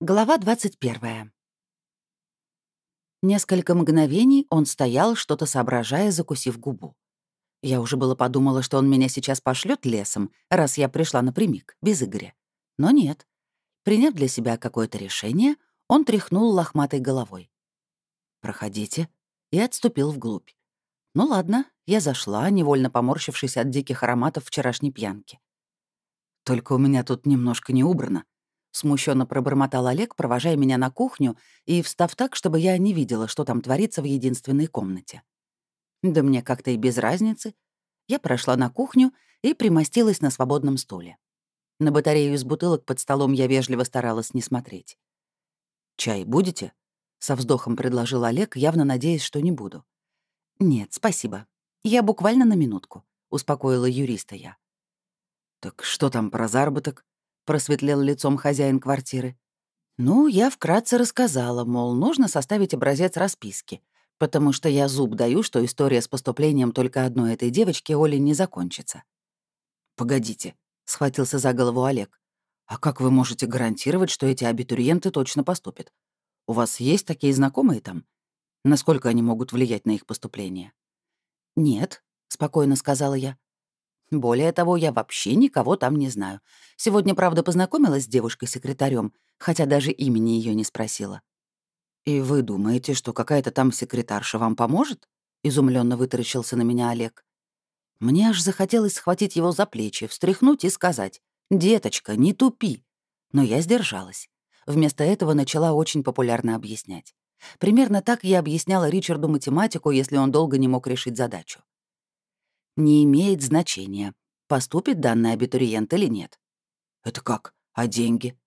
Глава 21. Несколько мгновений он стоял, что-то соображая, закусив губу. Я уже было подумала, что он меня сейчас пошлет лесом, раз я пришла напрямик, без Игоря. Но нет. Приняв для себя какое-то решение, он тряхнул лохматой головой. «Проходите», и отступил вглубь. Ну ладно, я зашла, невольно поморщившись от диких ароматов вчерашней пьянки. «Только у меня тут немножко не убрано», Смущенно пробормотал Олег, провожая меня на кухню и встав так, чтобы я не видела, что там творится в единственной комнате. Да мне как-то и без разницы. Я прошла на кухню и примостилась на свободном стуле. На батарею из бутылок под столом я вежливо старалась не смотреть. «Чай будете?» — со вздохом предложил Олег, явно надеясь, что не буду. «Нет, спасибо. Я буквально на минутку», — успокоила юриста я. «Так что там про заработок?» Просветлел лицом хозяин квартиры. Ну, я вкратце рассказала, мол, нужно составить образец расписки, потому что я зуб даю, что история с поступлением только одной этой девочки Оли не закончится. «Погодите», — схватился за голову Олег. «А как вы можете гарантировать, что эти абитуриенты точно поступят? У вас есть такие знакомые там? Насколько они могут влиять на их поступление?» «Нет», — спокойно сказала я. Более того, я вообще никого там не знаю. Сегодня, правда, познакомилась с девушкой-секретарем, хотя даже имени ее не спросила. «И вы думаете, что какая-то там секретарша вам поможет?» — изумленно вытаращился на меня Олег. Мне аж захотелось схватить его за плечи, встряхнуть и сказать «Деточка, не тупи!» Но я сдержалась. Вместо этого начала очень популярно объяснять. Примерно так я объясняла Ричарду математику, если он долго не мог решить задачу не имеет значения, поступит данный абитуриент или нет. Это как? А деньги?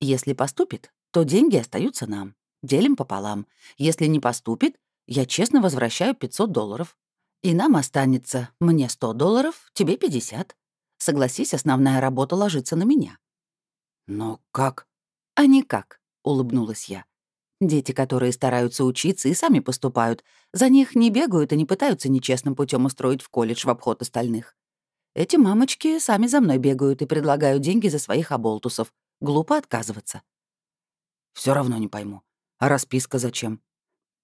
Если поступит, то деньги остаются нам. Делим пополам. Если не поступит, я честно возвращаю 500 долларов. И нам останется мне 100 долларов, тебе 50. Согласись, основная работа ложится на меня. Но как? А никак, улыбнулась я. Дети, которые стараются учиться и сами поступают, за них не бегают и не пытаются нечестным путем устроить в колледж в обход остальных. Эти мамочки сами за мной бегают и предлагают деньги за своих оболтусов. Глупо отказываться. Все равно не пойму. А расписка зачем?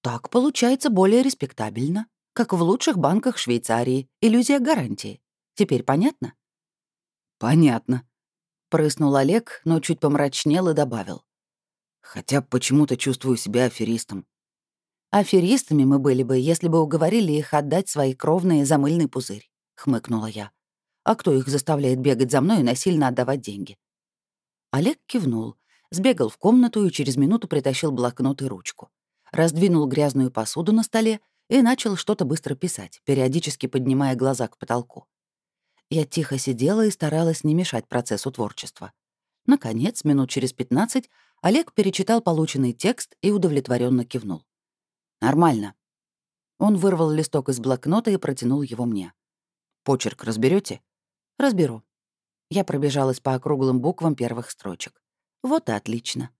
Так получается более респектабельно, как в лучших банках Швейцарии. Иллюзия гарантии. Теперь понятно? Понятно. Прыснул Олег, но чуть помрачнел и добавил. Хотя почему-то чувствую себя аферистом. Аферистами мы были бы, если бы уговорили их отдать свои кровные за мыльный пузырь, хмыкнула я. А кто их заставляет бегать за мной и насильно отдавать деньги? Олег кивнул, сбегал в комнату и через минуту притащил блокнот и ручку. Раздвинул грязную посуду на столе и начал что-то быстро писать, периодически поднимая глаза к потолку. Я тихо сидела и старалась не мешать процессу творчества. Наконец, минут через пятнадцать, Олег перечитал полученный текст и удовлетворенно кивнул. «Нормально». Он вырвал листок из блокнота и протянул его мне. «Почерк разберете? «Разберу». Я пробежалась по округлым буквам первых строчек. Вот и отлично.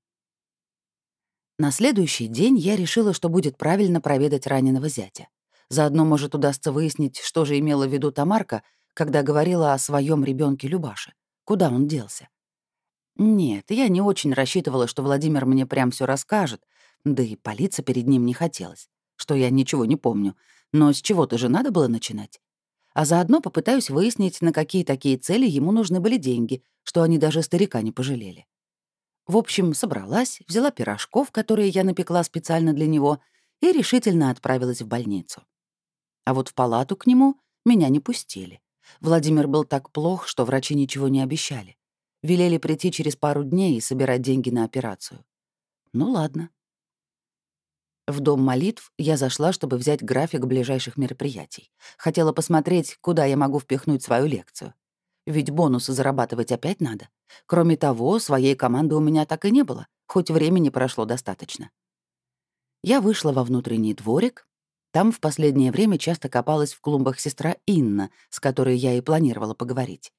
На следующий день я решила, что будет правильно проведать раненого зятя. Заодно, может, удастся выяснить, что же имела в виду Тамарка, когда говорила о своем ребенке Любаше. Куда он делся? Нет, я не очень рассчитывала, что Владимир мне прям все расскажет, да и палиться перед ним не хотелось, что я ничего не помню. Но с чего-то же надо было начинать. А заодно попытаюсь выяснить, на какие такие цели ему нужны были деньги, что они даже старика не пожалели. В общем, собралась, взяла пирожков, которые я напекла специально для него, и решительно отправилась в больницу. А вот в палату к нему меня не пустили. Владимир был так плох, что врачи ничего не обещали. Велели прийти через пару дней и собирать деньги на операцию. Ну ладно. В дом молитв я зашла, чтобы взять график ближайших мероприятий. Хотела посмотреть, куда я могу впихнуть свою лекцию. Ведь бонусы зарабатывать опять надо. Кроме того, своей команды у меня так и не было, хоть времени прошло достаточно. Я вышла во внутренний дворик. Там в последнее время часто копалась в клумбах сестра Инна, с которой я и планировала поговорить.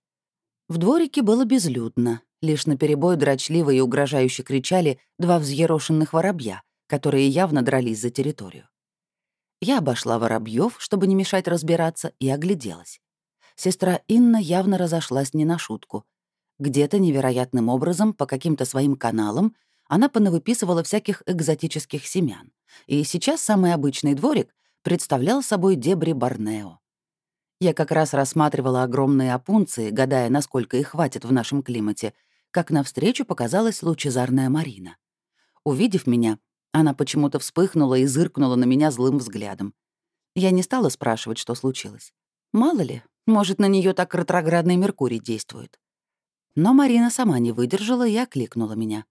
В дворике было безлюдно. Лишь наперебой дрочливо и угрожающе кричали два взъерошенных воробья, которые явно дрались за территорию. Я обошла воробьев, чтобы не мешать разбираться, и огляделась. Сестра Инна явно разошлась не на шутку. Где-то невероятным образом, по каким-то своим каналам, она понавыписывала всяких экзотических семян. И сейчас самый обычный дворик представлял собой дебри Борнео. Я как раз рассматривала огромные опунции, гадая, насколько их хватит в нашем климате, как навстречу показалась лучезарная Марина. Увидев меня, она почему-то вспыхнула и зыркнула на меня злым взглядом. Я не стала спрашивать, что случилось. Мало ли, может, на нее так ретроградный Меркурий действует. Но Марина сама не выдержала и окликнула меня.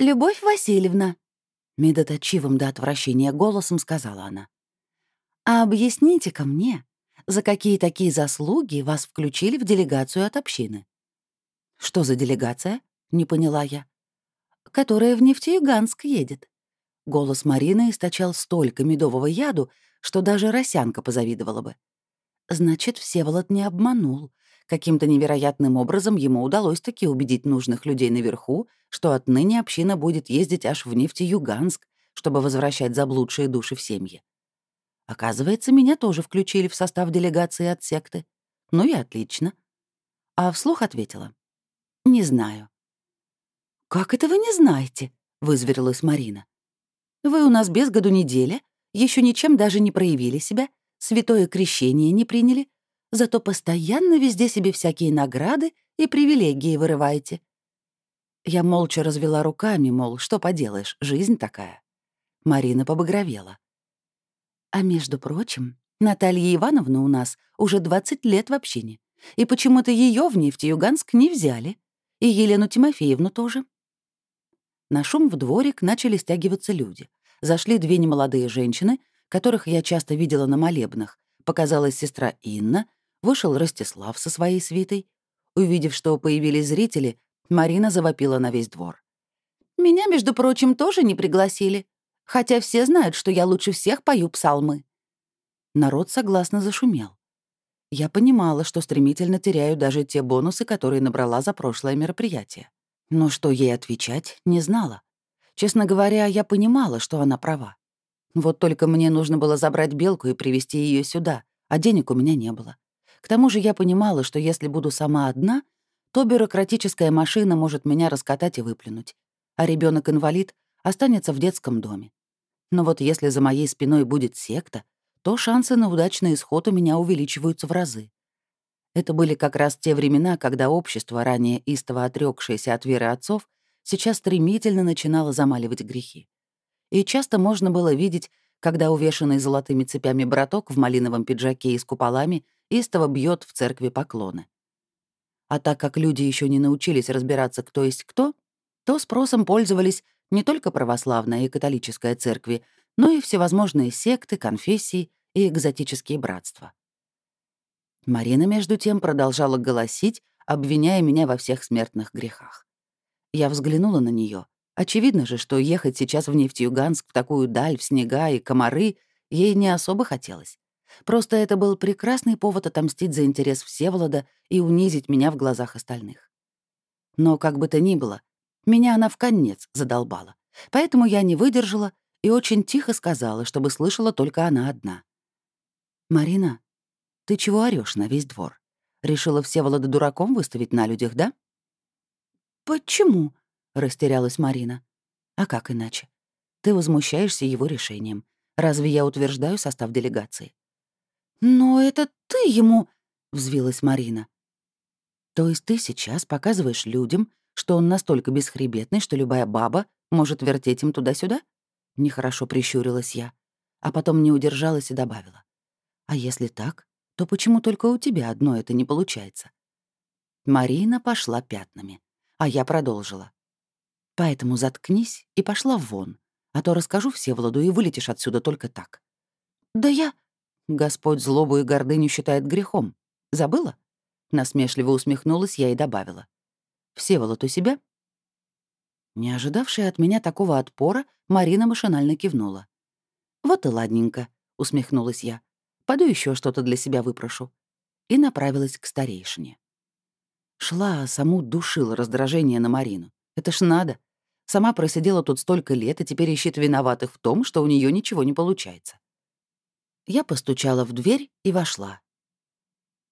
«Любовь Васильевна», — медоточивым до отвращения голосом сказала она, «а объясните-ка мне, за какие такие заслуги вас включили в делегацию от общины?» «Что за делегация?» — не поняла я. «Которая в Нефтеюганск едет». Голос Марины источал столько медового яду, что даже Росянка позавидовала бы. Значит, Всеволод не обманул. Каким-то невероятным образом ему удалось таки убедить нужных людей наверху, что отныне община будет ездить аж в Нефтеюганск, чтобы возвращать заблудшие души в семьи. Оказывается, меня тоже включили в состав делегации от секты. Ну и отлично. А вслух ответила. «Не знаю». «Как это вы не знаете?» — вызверилась Марина. «Вы у нас без году неделя, еще ничем даже не проявили себя, святое крещение не приняли, зато постоянно везде себе всякие награды и привилегии вырываете». Я молча развела руками, мол, что поделаешь, жизнь такая. Марина побагровела. А между прочим, Наталья Ивановна у нас уже 20 лет в общине, и почему-то ее в Нефтеюганск не взяли, и Елену Тимофеевну тоже. На шум в дворик начали стягиваться люди. Зашли две немолодые женщины, которых я часто видела на молебнах. Показалась сестра Инна, вышел Ростислав со своей свитой. Увидев, что появились зрители, Марина завопила на весь двор. «Меня, между прочим, тоже не пригласили, хотя все знают, что я лучше всех пою псалмы». Народ согласно зашумел. Я понимала, что стремительно теряю даже те бонусы, которые набрала за прошлое мероприятие. Но что ей отвечать, не знала. Честно говоря, я понимала, что она права. Вот только мне нужно было забрать белку и привести ее сюда, а денег у меня не было. К тому же я понимала, что если буду сама одна, то бюрократическая машина может меня раскатать и выплюнуть, а ребенок инвалид останется в детском доме. Но вот если за моей спиной будет секта, то шансы на удачный исход у меня увеличиваются в разы. Это были как раз те времена, когда общество, ранее истово отрекшееся от веры отцов, сейчас стремительно начинало замаливать грехи. И часто можно было видеть, когда увешанный золотыми цепями браток в малиновом пиджаке и с куполами истово бьет в церкви поклоны. А так как люди еще не научились разбираться, кто есть кто, то спросом пользовались не только православная и католическая церкви, но и всевозможные секты, конфессии и экзотические братства. Марина, между тем, продолжала голосить, обвиняя меня во всех смертных грехах. Я взглянула на нее. Очевидно же, что ехать сейчас в Нефтьюганск в такую даль, в снега и комары ей не особо хотелось. Просто это был прекрасный повод отомстить за интерес Всеволода и унизить меня в глазах остальных. Но как бы то ни было, меня она в конец задолбала. Поэтому я не выдержала и очень тихо сказала, чтобы слышала только она одна. «Марина, ты чего орёшь на весь двор? Решила Всеволода дураком выставить на людях, да?» «Почему?» — растерялась Марина. «А как иначе? Ты возмущаешься его решением. Разве я утверждаю состав делегации? «Но это ты ему...» — взвилась Марина. «То есть ты сейчас показываешь людям, что он настолько бесхребетный, что любая баба может вертеть им туда-сюда?» Нехорошо прищурилась я, а потом не удержалась и добавила. «А если так, то почему только у тебя одно это не получается?» Марина пошла пятнами, а я продолжила. «Поэтому заткнись и пошла вон, а то расскажу Всеволоду и вылетишь отсюда только так». «Да я...» Господь злобу и гордыню считает грехом. Забыла?» Насмешливо усмехнулась я и добавила. «Всеволод у себя?» Не ожидавшая от меня такого отпора, Марина машинально кивнула. «Вот и ладненько», — усмехнулась я. «Пойду еще что-то для себя выпрошу». И направилась к старейшине. Шла, а саму душила раздражение на Марину. Это ж надо. Сама просидела тут столько лет и теперь ищет виноватых в том, что у нее ничего не получается. Я постучала в дверь и вошла.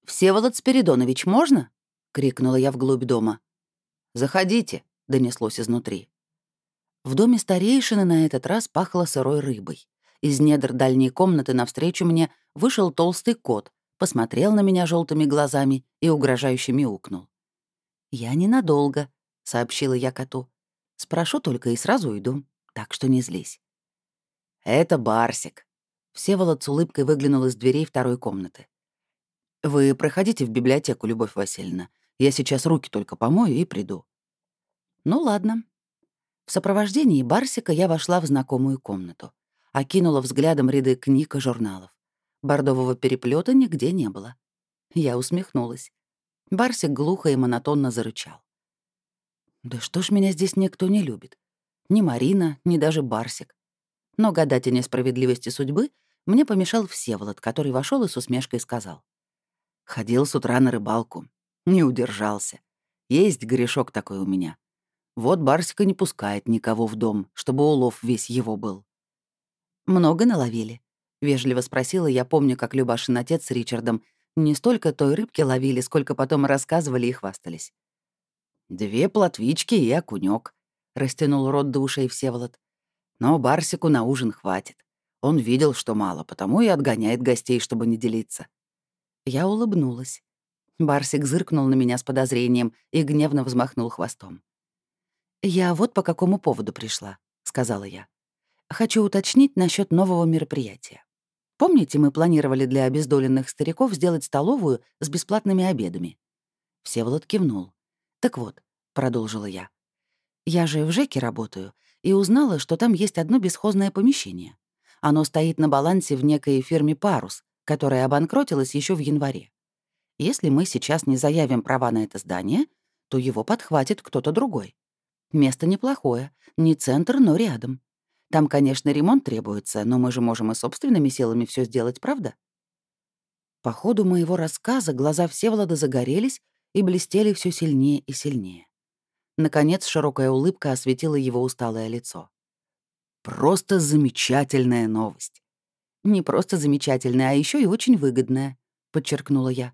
«Всеволод Спиридонович, можно?» — крикнула я вглубь дома. «Заходите», — донеслось изнутри. В доме старейшины на этот раз пахло сырой рыбой. Из недр дальней комнаты навстречу мне вышел толстый кот, посмотрел на меня желтыми глазами и угрожающе мяукнул. «Я ненадолго», — сообщила я коту. «Спрошу только и сразу уйду, так что не злись». «Это Барсик». Всеволод с улыбкой выглянул из дверей второй комнаты. «Вы проходите в библиотеку, Любовь Васильевна. Я сейчас руки только помою и приду». «Ну ладно». В сопровождении Барсика я вошла в знакомую комнату. Окинула взглядом ряды книг и журналов. Бордового переплета нигде не было. Я усмехнулась. Барсик глухо и монотонно зарычал. «Да что ж меня здесь никто не любит? Ни Марина, ни даже Барсик. Но гадать о несправедливости судьбы мне помешал Всеволод, который вошел и с усмешкой сказал. Ходил с утра на рыбалку. Не удержался. Есть грешок такой у меня. Вот Барсика не пускает никого в дом, чтобы улов весь его был. «Много наловили?» — вежливо спросила я, помню, как Любашин отец с Ричардом не столько той рыбки ловили, сколько потом рассказывали и хвастались. «Две плотвички и окунёк», — растянул рот до ушей Всеволод. «Но Барсику на ужин хватит. Он видел, что мало, потому и отгоняет гостей, чтобы не делиться». Я улыбнулась. Барсик зыркнул на меня с подозрением и гневно взмахнул хвостом. «Я вот по какому поводу пришла», — сказала я. «Хочу уточнить насчет нового мероприятия. Помните, мы планировали для обездоленных стариков сделать столовую с бесплатными обедами?» Всеволод кивнул. «Так вот», — продолжила я, — «я же в ЖЭКе работаю и узнала, что там есть одно бесхозное помещение. Оно стоит на балансе в некой фирме «Парус», которая обанкротилась еще в январе. Если мы сейчас не заявим права на это здание, то его подхватит кто-то другой. Место неплохое, не центр, но рядом. Там, конечно, ремонт требуется, но мы же можем и собственными силами все сделать, правда? По ходу моего рассказа глаза Всеволода загорелись и блестели все сильнее и сильнее. Наконец, широкая улыбка осветила его усталое лицо. «Просто замечательная новость. Не просто замечательная, а еще и очень выгодная», — подчеркнула я.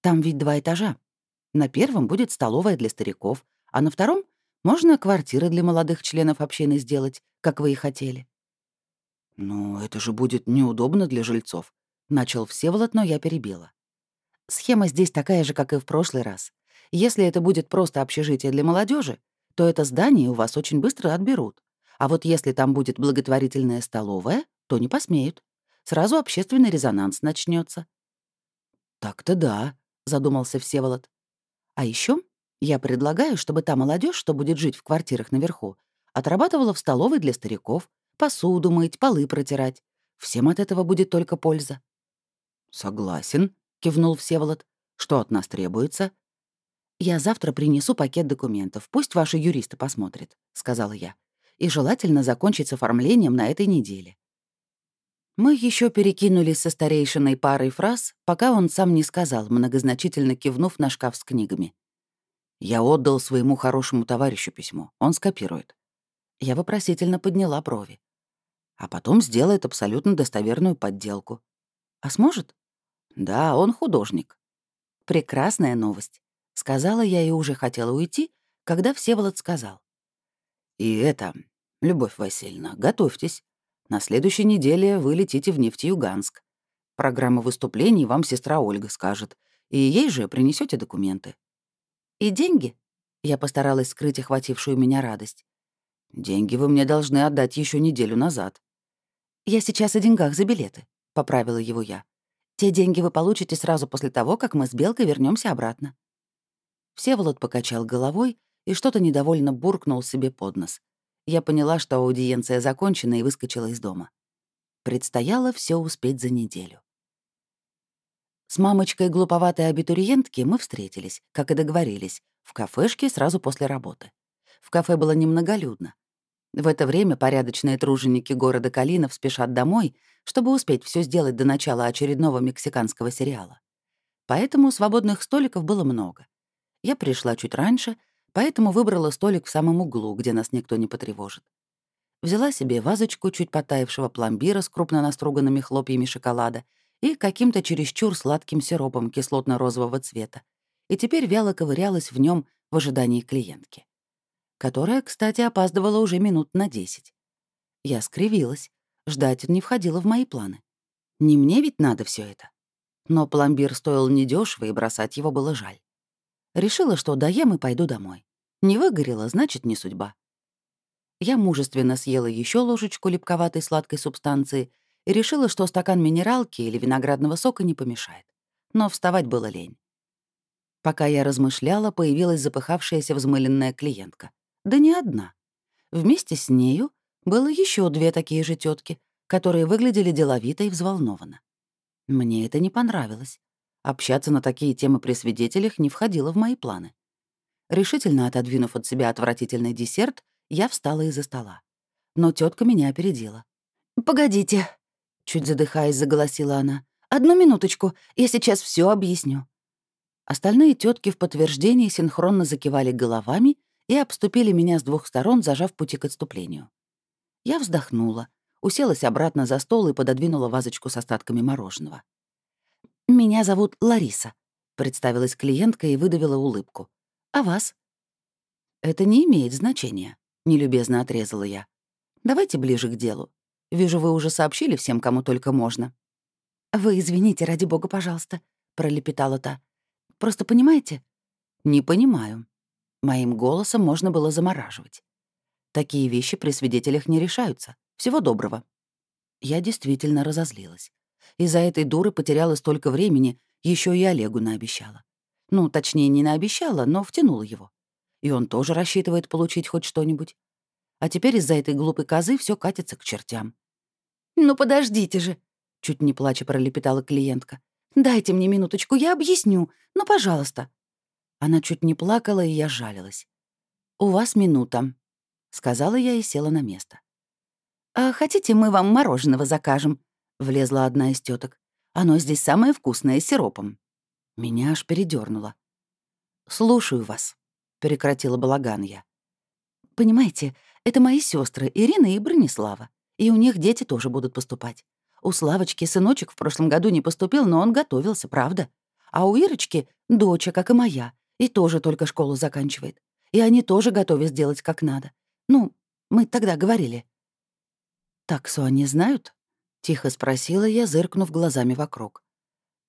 «Там ведь два этажа. На первом будет столовая для стариков, а на втором можно квартиры для молодых членов общины сделать, как вы и хотели». «Ну, это же будет неудобно для жильцов», — начал Всеволод, но я перебила. «Схема здесь такая же, как и в прошлый раз. Если это будет просто общежитие для молодежи, то это здание у вас очень быстро отберут. А вот если там будет благотворительная столовая, то не посмеют. Сразу общественный резонанс начнется. «Так-то да», — задумался Всеволод. «А еще я предлагаю, чтобы та молодежь, что будет жить в квартирах наверху, отрабатывала в столовой для стариков, посуду мыть, полы протирать. Всем от этого будет только польза». «Согласен», — кивнул Всеволод. «Что от нас требуется?» «Я завтра принесу пакет документов. Пусть ваши юристы посмотрят», — сказала я. «И желательно закончить с оформлением на этой неделе. Мы еще перекинулись со старейшиной парой фраз, пока он сам не сказал, многозначительно кивнув на шкаф с книгами. «Я отдал своему хорошему товарищу письмо. Он скопирует». Я вопросительно подняла брови. А потом сделает абсолютно достоверную подделку. А сможет? Да, он художник. Прекрасная новость. Сказала я и уже хотела уйти, когда Всеволод сказал. И это, Любовь Васильевна, готовьтесь. На следующей неделе вы летите в Нефтеюганск. Программа выступлений вам сестра Ольга скажет, и ей же принесете документы. И деньги? Я постаралась скрыть охватившую меня радость. Деньги вы мне должны отдать еще неделю назад. Я сейчас о деньгах за билеты, поправила его я. Те деньги вы получите сразу после того, как мы с Белкой вернемся обратно. Всеволод покачал головой и что-то недовольно буркнул себе под нос. Я поняла, что аудиенция закончена и выскочила из дома. Предстояло все успеть за неделю. С мамочкой глуповатой абитуриентки мы встретились, как и договорились, в кафешке сразу после работы. В кафе было немноголюдно. В это время порядочные труженики города Калинов спешат домой, чтобы успеть все сделать до начала очередного мексиканского сериала. Поэтому свободных столиков было много. Я пришла чуть раньше, поэтому выбрала столик в самом углу, где нас никто не потревожит. Взяла себе вазочку чуть потаявшего пломбира с крупно наструганными хлопьями шоколада и каким-то чересчур сладким сиропом кислотно-розового цвета, и теперь вяло ковырялась в нем в ожидании клиентки. которая, кстати, опаздывала уже минут на десять. Я скривилась. Ждать не входило в мои планы. Не мне ведь надо все это. Но пломбир стоил недешево, и бросать его было жаль. Решила, что доем и пойду домой. Не выгорела, значит, не судьба. Я мужественно съела еще ложечку липковатой сладкой субстанции и решила, что стакан минералки или виноградного сока не помешает. Но вставать было лень. Пока я размышляла, появилась запыхавшаяся взмыленная клиентка. Да не одна. Вместе с нею было еще две такие же тетки, которые выглядели деловито и взволнованно. Мне это не понравилось. Общаться на такие темы при свидетелях не входило в мои планы. Решительно отодвинув от себя отвратительный десерт, я встала из-за стола. Но тетка меня опередила. «Погодите», — чуть задыхаясь, заголосила она. «Одну минуточку, я сейчас все объясню». Остальные тетки в подтверждении синхронно закивали головами и обступили меня с двух сторон, зажав пути к отступлению. Я вздохнула, уселась обратно за стол и пододвинула вазочку с остатками мороженого. «Меня зовут Лариса», — представилась клиентка и выдавила улыбку. «А вас?» «Это не имеет значения», — нелюбезно отрезала я. «Давайте ближе к делу. Вижу, вы уже сообщили всем, кому только можно». «Вы извините, ради бога, пожалуйста», — пролепетала та. «Просто понимаете?» «Не понимаю». Моим голосом можно было замораживать. Такие вещи при свидетелях не решаются. Всего доброго. Я действительно разозлилась. Из-за этой дуры потеряла столько времени, еще и Олегу наобещала. Ну, точнее, не наобещала, но втянула его. И он тоже рассчитывает получить хоть что-нибудь. А теперь из-за этой глупой козы все катится к чертям. «Ну, подождите же!» — чуть не плача пролепетала клиентка. «Дайте мне минуточку, я объясню. Ну, пожалуйста». Она чуть не плакала, и я жалилась. «У вас минута», — сказала я и села на место. «А хотите, мы вам мороженого закажем?» — влезла одна из теток. «Оно здесь самое вкусное, с сиропом». Меня аж передернуло. «Слушаю вас», — прекратила балаган я. «Понимаете, это мои сестры Ирина и Бронислава, и у них дети тоже будут поступать. У Славочки сыночек в прошлом году не поступил, но он готовился, правда. А у Ирочки доча, как и моя, и тоже только школу заканчивает. И они тоже готовы сделать как надо. Ну, мы тогда говорили. «Таксу они знают?» — тихо спросила я, зыркнув глазами вокруг.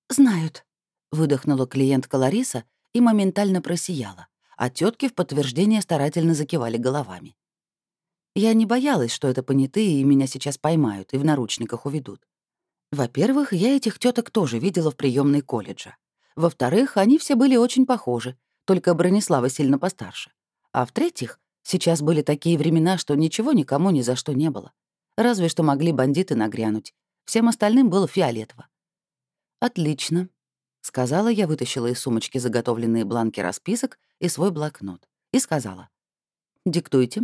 «Знают», — выдохнула клиентка Лариса и моментально просияла, а тетки в подтверждение старательно закивали головами. Я не боялась, что это понятые и меня сейчас поймают и в наручниках уведут. Во-первых, я этих теток тоже видела в приемной колледжа. Во-вторых, они все были очень похожи, только Бронислава сильно постарше. А в-третьих, сейчас были такие времена, что ничего никому ни за что не было. Разве что могли бандиты нагрянуть. Всем остальным было фиолетово. «Отлично», — сказала я, вытащила из сумочки заготовленные бланки расписок и свой блокнот. И сказала. «Диктуйте».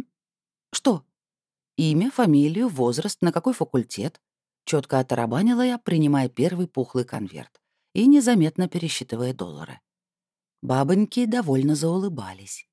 «Что?» «Имя, фамилию, возраст, на какой факультет?» Четко оторобанила я, принимая первый пухлый конверт и незаметно пересчитывая доллары. Бабоньки довольно заулыбались.